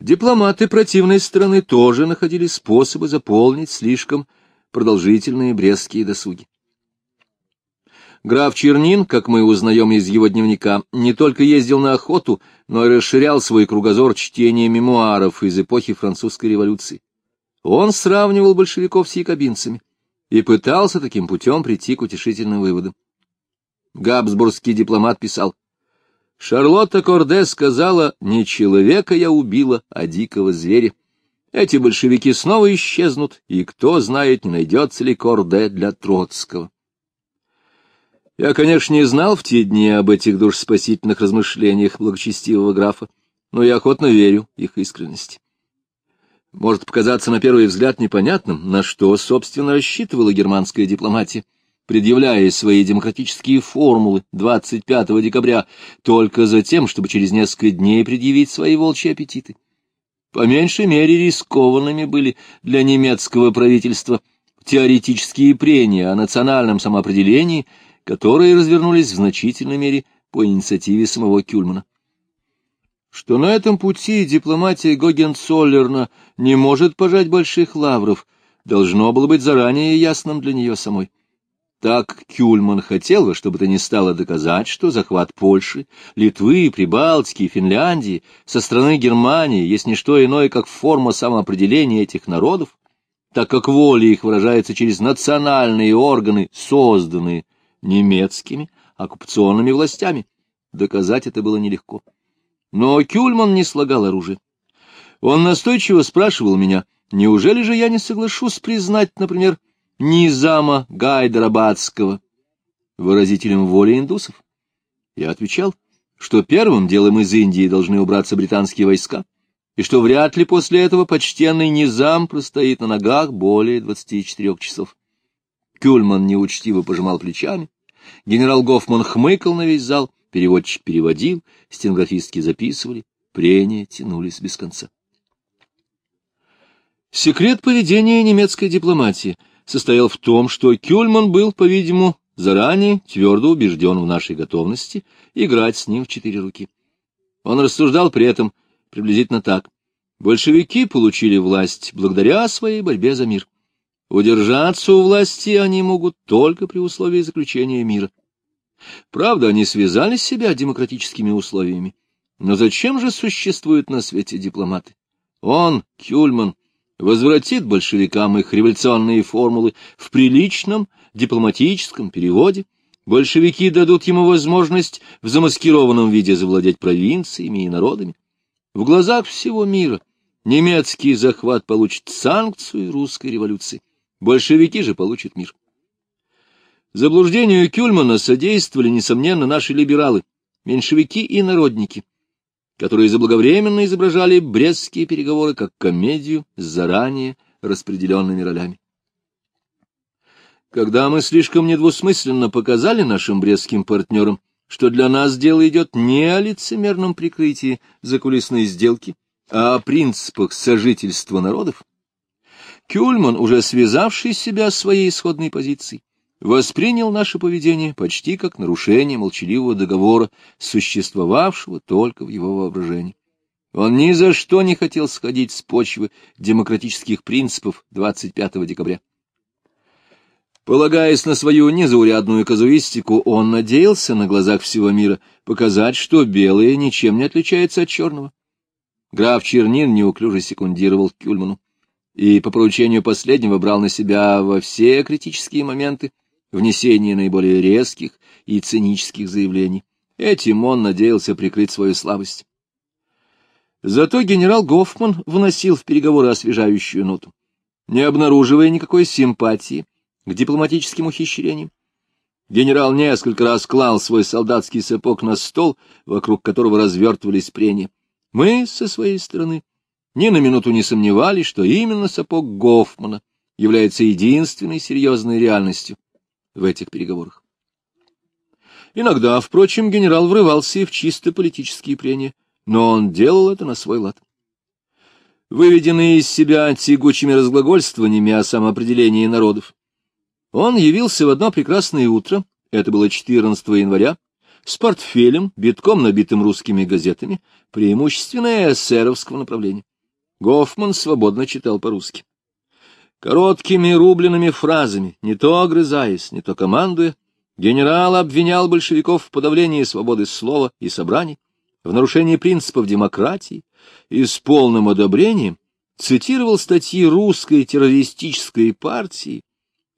Дипломаты противной стороны тоже находили способы заполнить слишком продолжительные брестские досуги. Граф Чернин, как мы узнаем из его дневника, не только ездил на охоту, но и расширял свой кругозор чтения мемуаров из эпохи французской революции. Он сравнивал большевиков с якобинцами и пытался таким путем прийти к утешительным выводам. Габсбургский дипломат писал, «Шарлотта Корде сказала, не человека я убила, а дикого зверя. Эти большевики снова исчезнут, и кто знает, не найдется ли Корде для Троцкого». Я, конечно, не знал в те дни об этих душспасительных размышлениях благочестивого графа, но я охотно верю их искренности. Может показаться на первый взгляд непонятным, на что, собственно, рассчитывала германская дипломатия, предъявляя свои демократические формулы 25 декабря только за тем, чтобы через несколько дней предъявить свои волчьи аппетиты. По меньшей мере рискованными были для немецкого правительства теоретические прения о национальном самоопределении — которые развернулись в значительной мере по инициативе самого Кюльмана. Что на этом пути дипломатия Гогенцоллерна не может пожать больших лавров, должно было быть заранее ясным для нее самой. Так Кюльман хотел во что бы то ни стало доказать, что захват Польши, Литвы, Прибалтики, Финляндии со стороны Германии есть не что иное, как форма самоопределения этих народов, так как воля их выражается через национальные органы, созданные немецкими оккупационными властями. Доказать это было нелегко. Но Кюльман не слагал оружие. Он настойчиво спрашивал меня, неужели же я не соглашусь признать, например, Низама Гайдарабадского выразителем воли индусов? Я отвечал, что первым делом из Индии должны убраться британские войска, и что вряд ли после этого почтенный Низам простоит на ногах более 24 часов. Кюльман неучтиво пожимал плечами. Генерал Гофман хмыкал на весь зал, переводчик переводил, стенографистки записывали, прения тянулись без конца. Секрет поведения немецкой дипломатии состоял в том, что Кюльман был, по-видимому, заранее твердо убежден в нашей готовности играть с ним в четыре руки. Он рассуждал при этом приблизительно так. Большевики получили власть благодаря своей борьбе за мир. Удержаться у власти они могут только при условии заключения мира. Правда, они связали себя демократическими условиями. Но зачем же существуют на свете дипломаты? Он, Кюльман, возвратит большевикам их революционные формулы в приличном дипломатическом переводе. Большевики дадут ему возможность в замаскированном виде завладеть провинциями и народами. В глазах всего мира немецкий захват получит санкцию русской революции. Большевики же получат мир. Заблуждению Кюльмана содействовали, несомненно, наши либералы, меньшевики и народники, которые заблаговременно изображали брестские переговоры как комедию с заранее распределенными ролями. Когда мы слишком недвусмысленно показали нашим брестским партнерам, что для нас дело идет не о лицемерном прикрытии закулисной сделки, а о принципах сожительства народов, Кюльман, уже связавший себя с своей исходной позицией, воспринял наше поведение почти как нарушение молчаливого договора, существовавшего только в его воображении. Он ни за что не хотел сходить с почвы демократических принципов 25 декабря. Полагаясь на свою незаурядную казуистику, он надеялся на глазах всего мира показать, что белое ничем не отличается от черного. Граф Чернин неуклюже секундировал Кюльману и по поручению последнего брал на себя во все критические моменты внесение наиболее резких и цинических заявлений. Этим он надеялся прикрыть свою слабость. Зато генерал Гофман вносил в переговоры освежающую ноту, не обнаруживая никакой симпатии к дипломатическим ухищрениям. Генерал несколько раз клал свой солдатский сапог на стол, вокруг которого развертывались прения. Мы, со своей стороны, ни на минуту не сомневались, что именно сапог Гофмана является единственной серьезной реальностью в этих переговорах. Иногда, впрочем, генерал врывался и в чисто политические прения, но он делал это на свой лад. Выведенный из себя тягучими разглагольствованиями о самоопределении народов, он явился в одно прекрасное утро, это было 14 января, с портфелем, битком набитым русскими газетами, преимущественно эсеровского направления. Гофман свободно читал по-русски. Короткими рубленными фразами, не то огрызаясь, не то командуя, генерал обвинял большевиков в подавлении свободы слова и собраний, в нарушении принципов демократии и с полным одобрением цитировал статьи русской террористической партии,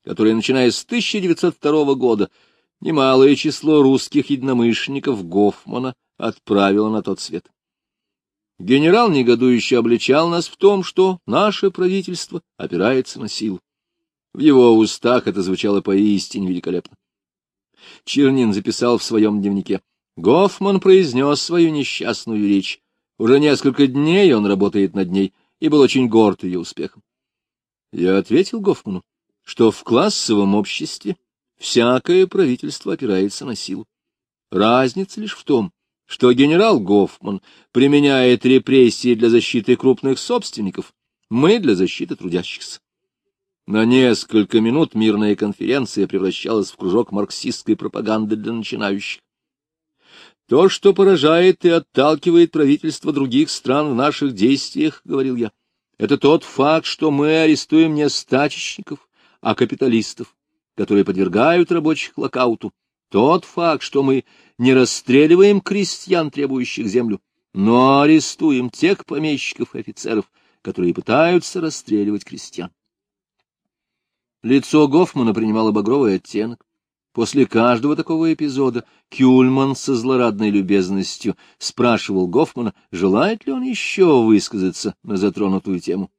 которая, начиная с 1902 года, немалое число русских единомышленников Гофмана отправила на тот свет. Генерал негодующе обличал нас в том, что наше правительство опирается на силу. В его устах это звучало поистине великолепно. Чернин записал в своем дневнике. Гофман произнес свою несчастную речь. Уже несколько дней он работает над ней и был очень горд ее успехом. Я ответил Гофману, что в классовом обществе всякое правительство опирается на силу. Разница лишь в том, что генерал Гофман применяет репрессии для защиты крупных собственников, мы для защиты трудящихся. На несколько минут мирная конференция превращалась в кружок марксистской пропаганды для начинающих. То, что поражает и отталкивает правительства других стран в наших действиях, — говорил я, — это тот факт, что мы арестуем не стачечников, а капиталистов, которые подвергают рабочих локауту. Тот факт, что мы не расстреливаем крестьян, требующих землю, но арестуем тех помещиков и офицеров, которые пытаются расстреливать крестьян. Лицо Гофмана принимало багровый оттенок. После каждого такого эпизода Кюльман со злорадной любезностью спрашивал Гофмана, желает ли он еще высказаться на затронутую тему.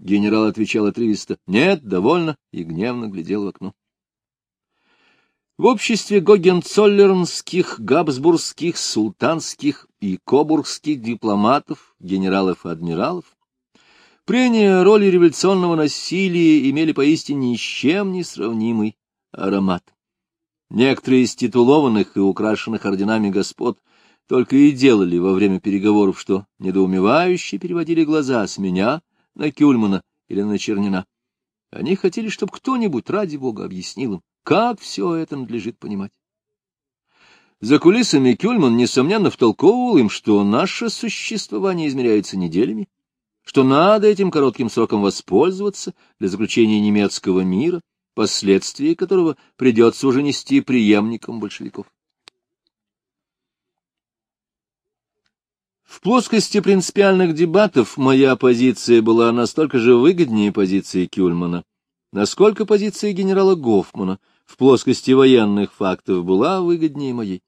Генерал отвечал отрывисто «Нет, довольно», и гневно глядел в окно. В обществе гогенцоллернских, габсбургских, султанских и кобургских дипломатов, генералов и адмиралов прения роли революционного насилия имели поистине ни с чем не сравнимый аромат. Некоторые из титулованных и украшенных орденами господ только и делали во время переговоров, что недоумевающе переводили глаза с меня на Кюльмана или на Чернина. Они хотели, чтобы кто-нибудь, ради бога, объяснил им, как все это надлежит понимать. За кулисами Кюльман, несомненно, втолковывал им, что наше существование измеряется неделями, что надо этим коротким сроком воспользоваться для заключения немецкого мира, последствия которого придется уже нести преемникам большевиков. В плоскости принципиальных дебатов моя позиция была настолько же выгоднее позиции Кюльмана, насколько позиция генерала Гофмана в плоскости военных фактов была выгоднее моей.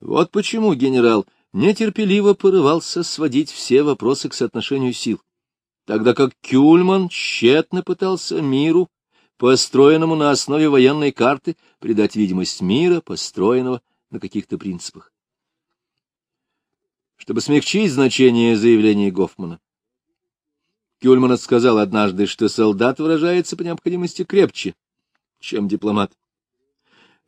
Вот почему генерал нетерпеливо порывался сводить все вопросы к соотношению сил, тогда как Кюльман тщетно пытался миру построенному на основе военной карты, придать видимость мира, построенного на каких-то принципах. Чтобы смягчить значение заявления Гофмана, Кюльман сказал однажды, что солдат выражается по необходимости крепче, чем дипломат.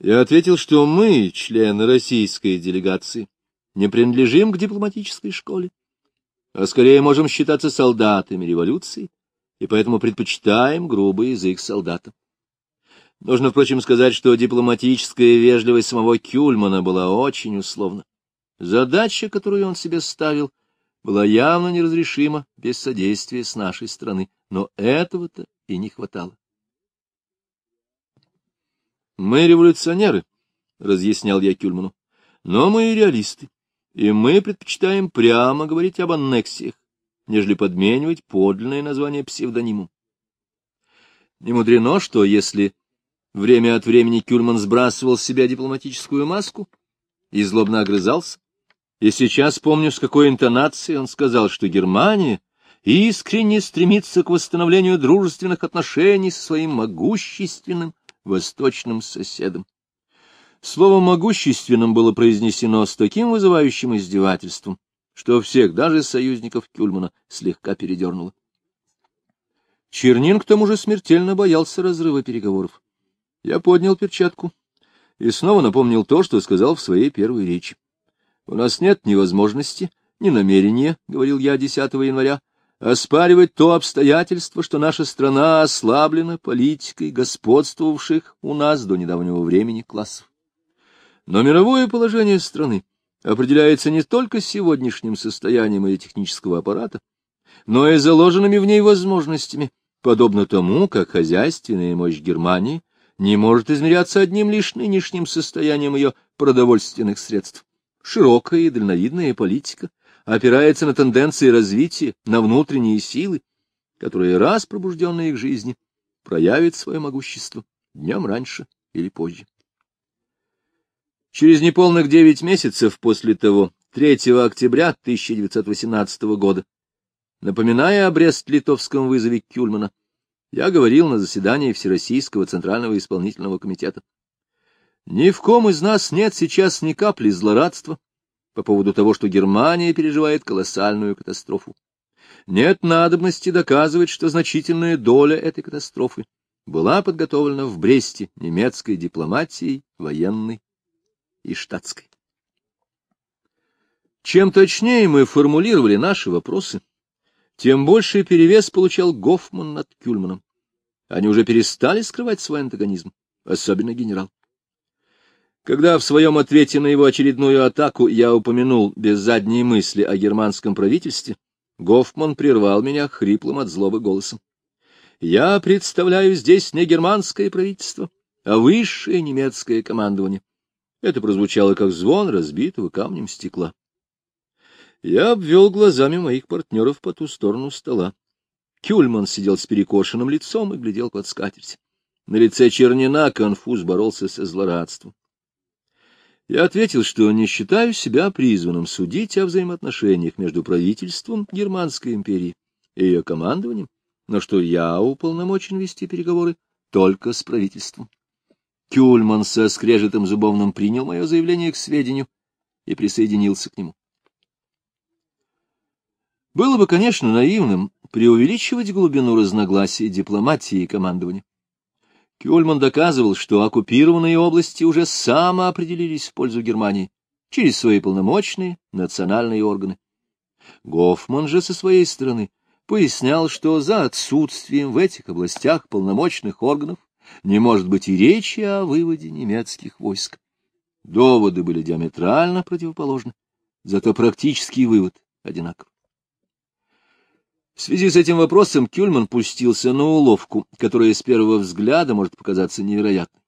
Я ответил, что мы, члены российской делегации, не принадлежим к дипломатической школе, а скорее можем считаться солдатами революции, и поэтому предпочитаем грубый язык солдата. Нужно, впрочем, сказать, что дипломатическая вежливость самого Кюльмана была очень условна. Задача, которую он себе ставил, была явно неразрешима без содействия с нашей стороны, но этого-то и не хватало. «Мы революционеры», — разъяснял я Кюльману, — «но мы и реалисты, и мы предпочитаем прямо говорить об аннексиях, нежели подменивать подлинное название псевдониму. Не мудрено, что если время от времени Кюльман сбрасывал с себя дипломатическую маску и злобно огрызался, и сейчас помню, с какой интонацией он сказал, что Германия искренне стремится к восстановлению дружественных отношений со своим могущественным восточным соседом. Слово «могущественным» было произнесено с таким вызывающим издевательством, что всех, даже союзников Кюльмана, слегка передернуло. Чернин к тому же смертельно боялся разрыва переговоров. Я поднял перчатку и снова напомнил то, что сказал в своей первой речи. «У нас нет ни возможности, ни намерения, — говорил я 10 января, — оспаривать то обстоятельство, что наша страна ослаблена политикой господствовавших у нас до недавнего времени классов. Но мировое положение страны определяется не только сегодняшним состоянием ее технического аппарата, но и заложенными в ней возможностями, подобно тому, как хозяйственная мощь Германии не может измеряться одним лишь нынешним состоянием ее продовольственных средств. Широкая и дальновидная политика опирается на тенденции развития, на внутренние силы, которые, раз пробужденные их жизни, проявят свое могущество днем раньше или позже. Через неполных девять месяцев после того, 3 октября 1918 года, напоминая о Брест-Литовском вызове Кюльмана, я говорил на заседании Всероссийского Центрального Исполнительного Комитета. Ни в ком из нас нет сейчас ни капли злорадства по поводу того, что Германия переживает колоссальную катастрофу. Нет надобности доказывать, что значительная доля этой катастрофы была подготовлена в Бресте немецкой дипломатией, военной и штатской. Чем точнее мы формулировали наши вопросы, тем больший перевес получал Гофман над Кюльманом. Они уже перестали скрывать свой антагонизм, особенно генерал. Когда в своем ответе на его очередную атаку я упомянул без задней мысли о германском правительстве, Гофман прервал меня хриплым от злобы голосом. «Я представляю здесь не германское правительство, а высшее немецкое командование. Это прозвучало, как звон разбитого камнем стекла. Я обвел глазами моих партнеров по ту сторону стола. Кюльман сидел с перекошенным лицом и глядел под скатерть. На лице Чернина конфуз боролся со злорадством. Я ответил, что не считаю себя призванным судить о взаимоотношениях между правительством Германской империи и ее командованием, но что я уполномочен вести переговоры только с правительством. Кюльман со скрежетом зубовным принял мое заявление к сведению и присоединился к нему. Было бы, конечно, наивным преувеличивать глубину разногласий дипломатии и командования. Кюльман доказывал, что оккупированные области уже самоопределились в пользу Германии через свои полномочные национальные органы. Гофман же со своей стороны пояснял, что за отсутствием в этих областях полномочных органов не может быть и речи о выводе немецких войск. Доводы были диаметрально противоположны, зато практический вывод одинаков. В связи с этим вопросом Кюльман пустился на уловку, которая с первого взгляда может показаться невероятной.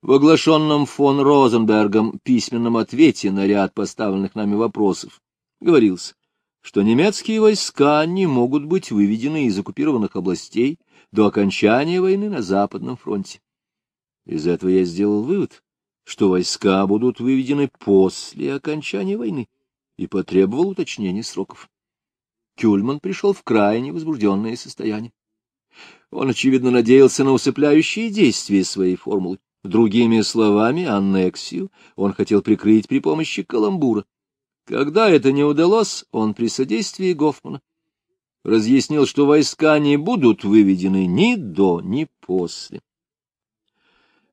В оглашенном фон Розенбергом письменном ответе на ряд поставленных нами вопросов говорилось, что немецкие войска не могут быть выведены из оккупированных областей до окончания войны на Западном фронте. Из этого я сделал вывод, что войска будут выведены после окончания войны, и потребовал уточнения сроков. Кюльман пришел в крайне возбужденное состояние. Он, очевидно, надеялся на усыпляющие действия своей формулы. Другими словами, аннексию он хотел прикрыть при помощи каламбура. Когда это не удалось, он при содействии Гофмана разъяснил, что войска не будут выведены ни до, ни после.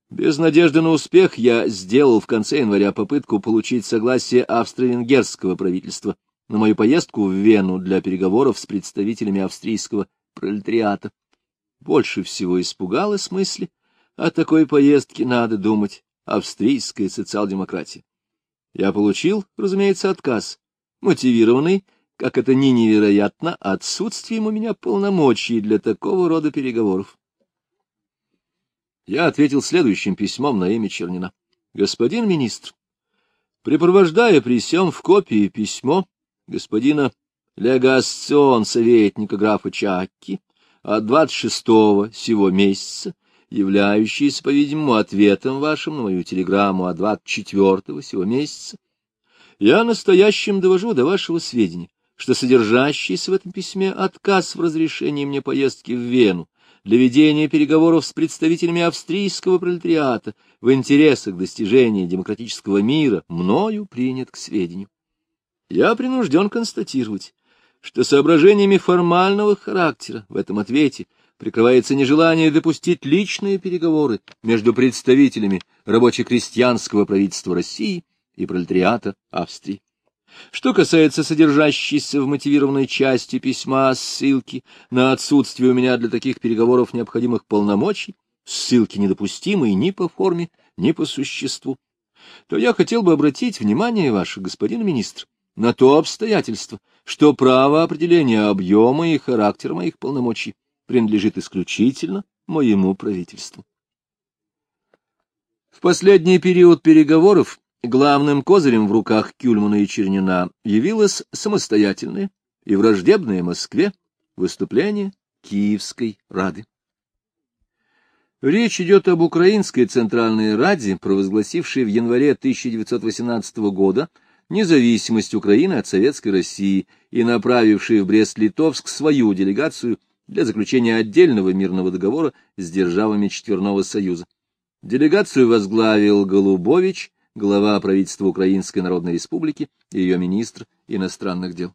Без надежды на успех я сделал в конце января попытку получить согласие австро-венгерского правительства на мою поездку в Вену для переговоров с представителями австрийского пролетариата. Больше всего испугалась мысли, о такой поездке надо думать, австрийская социал-демократия. Я получил, разумеется, отказ, мотивированный как это ни невероятно, отсутствием у меня полномочий для такого рода переговоров. Я ответил следующим письмом на имя Чернина. Господин министр, припровождая при сём в копии письмо господина легасцион советника графа Чакки от 26-го сего месяца, являющееся, по-видимому, ответом вашим на мою телеграмму от 24-го сего месяца, я настоящим довожу до вашего сведения, что содержащийся в этом письме отказ в разрешении мне поездки в Вену для ведения переговоров с представителями австрийского пролетариата в интересах достижения демократического мира мною принят к сведению. Я принужден констатировать, что соображениями формального характера в этом ответе прикрывается нежелание допустить личные переговоры между представителями рабоче-крестьянского правительства России и пролетариата Австрии. Что касается содержащейся в мотивированной части письма ссылки на отсутствие у меня для таких переговоров необходимых полномочий, ссылки недопустимые ни по форме, ни по существу, то я хотел бы обратить внимание ваше, господин министр, на то обстоятельство, что право определения объема и характера моих полномочий принадлежит исключительно моему правительству. В последний период переговоров главным козырем в руках Кюльмана и Чернина явилось самостоятельное и враждебное Москве выступление Киевской Рады. Речь идет об Украинской Центральной Раде, провозгласившей в январе 1918 года независимость Украины от Советской России и направившей в Брест-Литовск свою делегацию для заключения отдельного мирного договора с державами Четверного Союза. Делегацию возглавил Голубович, глава правительства Украинской Народной Республики и ее министр иностранных дел.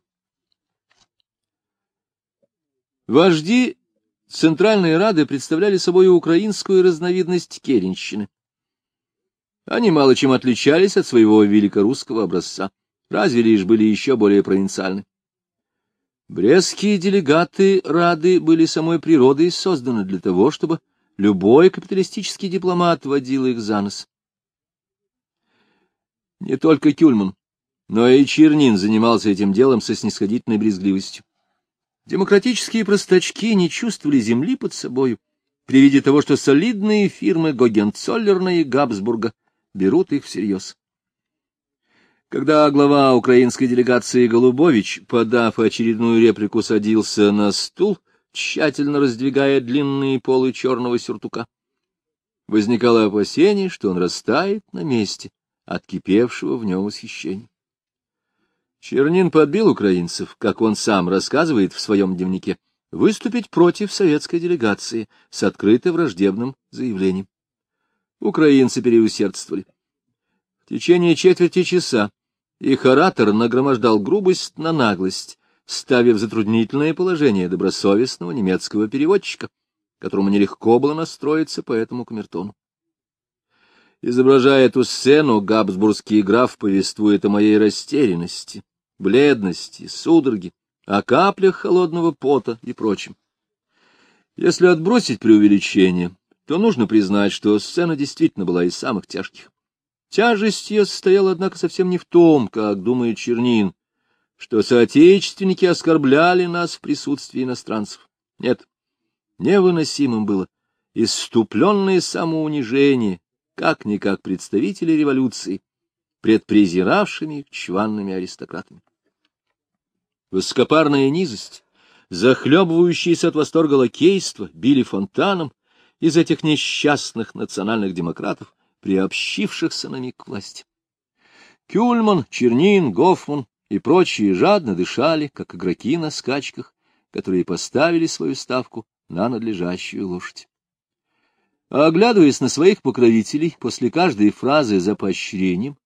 Вожди Центральной Рады представляли собой украинскую разновидность керенщины. Они мало чем отличались от своего великорусского образца, разве лишь были еще более провинциальны. Брестские делегаты Рады были самой природой созданы для того, чтобы любой капиталистический дипломат водил их за нос. Не только Кюльман, но и Чернин занимался этим делом со снисходительной брезгливостью. Демократические простачки не чувствовали земли под собою при виде того, что солидные фирмы Гогенцоллерна и Габсбурга берут их всерьез. Когда глава украинской делегации Голубович, подав очередную реплику, садился на стул, тщательно раздвигая длинные полы черного сюртука, возникало опасение, что он растает на месте от кипевшего в нем восхищения. Чернин подбил украинцев, как он сам рассказывает в своем дневнике, выступить против советской делегации с открыто враждебным заявлением. Украинцы переусердствовали. В течение четверти часа их оратор нагромождал грубость на наглость, ставя затруднительное положение добросовестного немецкого переводчика, которому нелегко было настроиться по этому камертону. Изображая эту сцену, габсбургский граф повествует о моей растерянности, бледности, судороги, о каплях холодного пота и прочем. Если отбросить преувеличение, то нужно признать, что сцена действительно была из самых тяжких. Тяжесть ее состояла, однако, совсем не в том, как думает Чернин, что соотечественники оскорбляли нас в присутствии иностранцев. Нет, невыносимым было иступленное самоунижение, как-никак представители революции, предпрезиравшими чванными аристократами. Высокопарная низость, захлебывающиеся от восторга лакейства, били фонтаном из этих несчастных национальных демократов, приобщившихся на миг к власти. Кюльман, Чернин, Гофман и прочие жадно дышали, как игроки на скачках, которые поставили свою ставку на надлежащую лошадь. А оглядываясь на своих покровителей после каждой фразы за поощрением,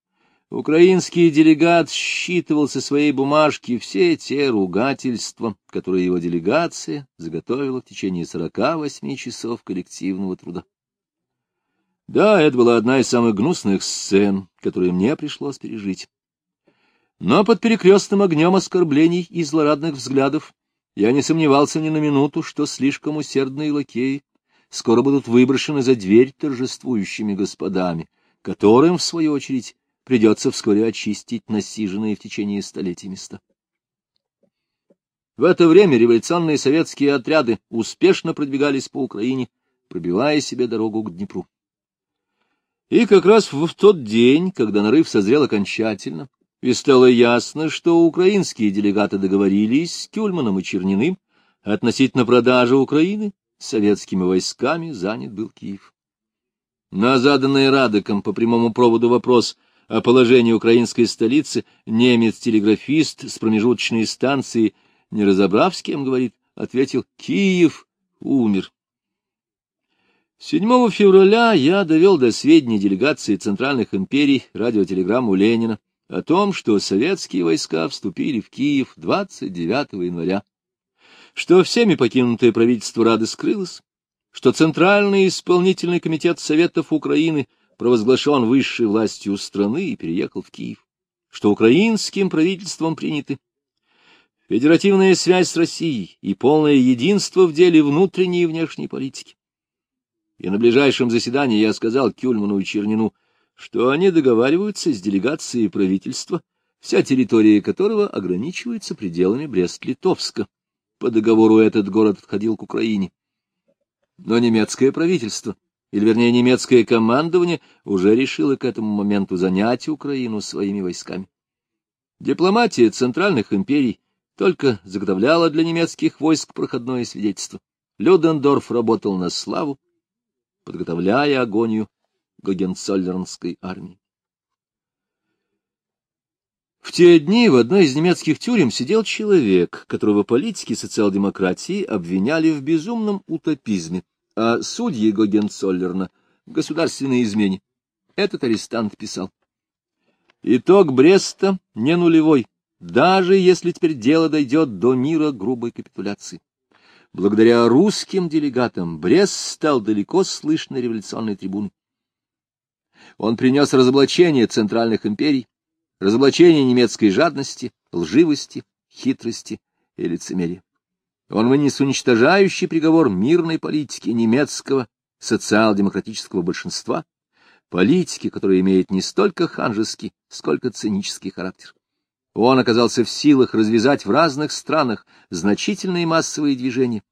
украинский делегат считывал со своей бумажки все те ругательства, которые его делегация заготовила в течение сорока восьми часов коллективного труда. Да, это была одна из самых гнусных сцен, которые мне пришлось пережить. Но под перекрестным огнем оскорблений и злорадных взглядов я не сомневался ни на минуту, что слишком усердные лакеи скоро будут выброшены за дверь торжествующими господами, которым, в свою очередь, придется вскоре очистить насиженные в течение столетий места. В это время революционные советские отряды успешно продвигались по Украине, пробивая себе дорогу к Днепру. И как раз в тот день, когда нарыв созрел окончательно, и стало ясно, что украинские делегаты договорились с Кюльманом и Черниным относительно продажи Украины, советскими войсками занят был Киев. На заданный Радоком по прямому проводу вопрос о положении украинской столицы немец-телеграфист с промежуточной станции, не разобрав с кем говорит, ответил «Киев умер». 7 февраля я довел до сведения делегации Центральных империй радиотелеграмму Ленина о том, что советские войска вступили в Киев 29 января что всеми покинутое правительство Рады скрылось, что Центральный исполнительный комитет Советов Украины провозглашен высшей властью страны и переехал в Киев, что украинским правительством приняты федеративная связь с Россией и полное единство в деле внутренней и внешней политики. И на ближайшем заседании я сказал Кюльману и Чернину, что они договариваются с делегацией правительства, вся территория которого ограничивается пределами Брест-Литовска. По договору этот город отходил к Украине. Но немецкое правительство, или вернее немецкое командование, уже решило к этому моменту занять Украину своими войсками. Дипломатия центральных империй только заготовляла для немецких войск проходное свидетельство. Людендорф работал на славу, подготовляя агонию Гогенцоллернской армии. В те дни в одной из немецких тюрем сидел человек, которого политики социал-демократии обвиняли в безумном утопизме, а судьи Гогенцоллерна — в государственной измене. Этот арестант писал. Итог Бреста не нулевой, даже если теперь дело дойдет до мира грубой капитуляции. Благодаря русским делегатам Брест стал далеко слышной революционной трибуной. Он принес разоблачение центральных империй, разоблачение немецкой жадности, лживости, хитрости и лицемерия. Он вынес уничтожающий приговор мирной политики немецкого социал-демократического большинства, политики, которая имеет не столько ханжеский, сколько цинический характер. Он оказался в силах развязать в разных странах значительные массовые движения.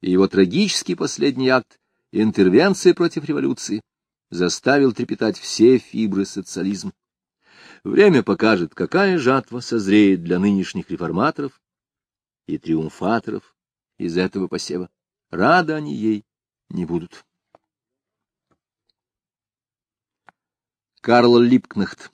И его трагический последний акт, интервенция против революции, заставил трепетать все фибры социализма. Время покажет, какая жатва созреет для нынешних реформаторов и триумфаторов из этого посева. Рады они ей не будут. Карл Липкнехт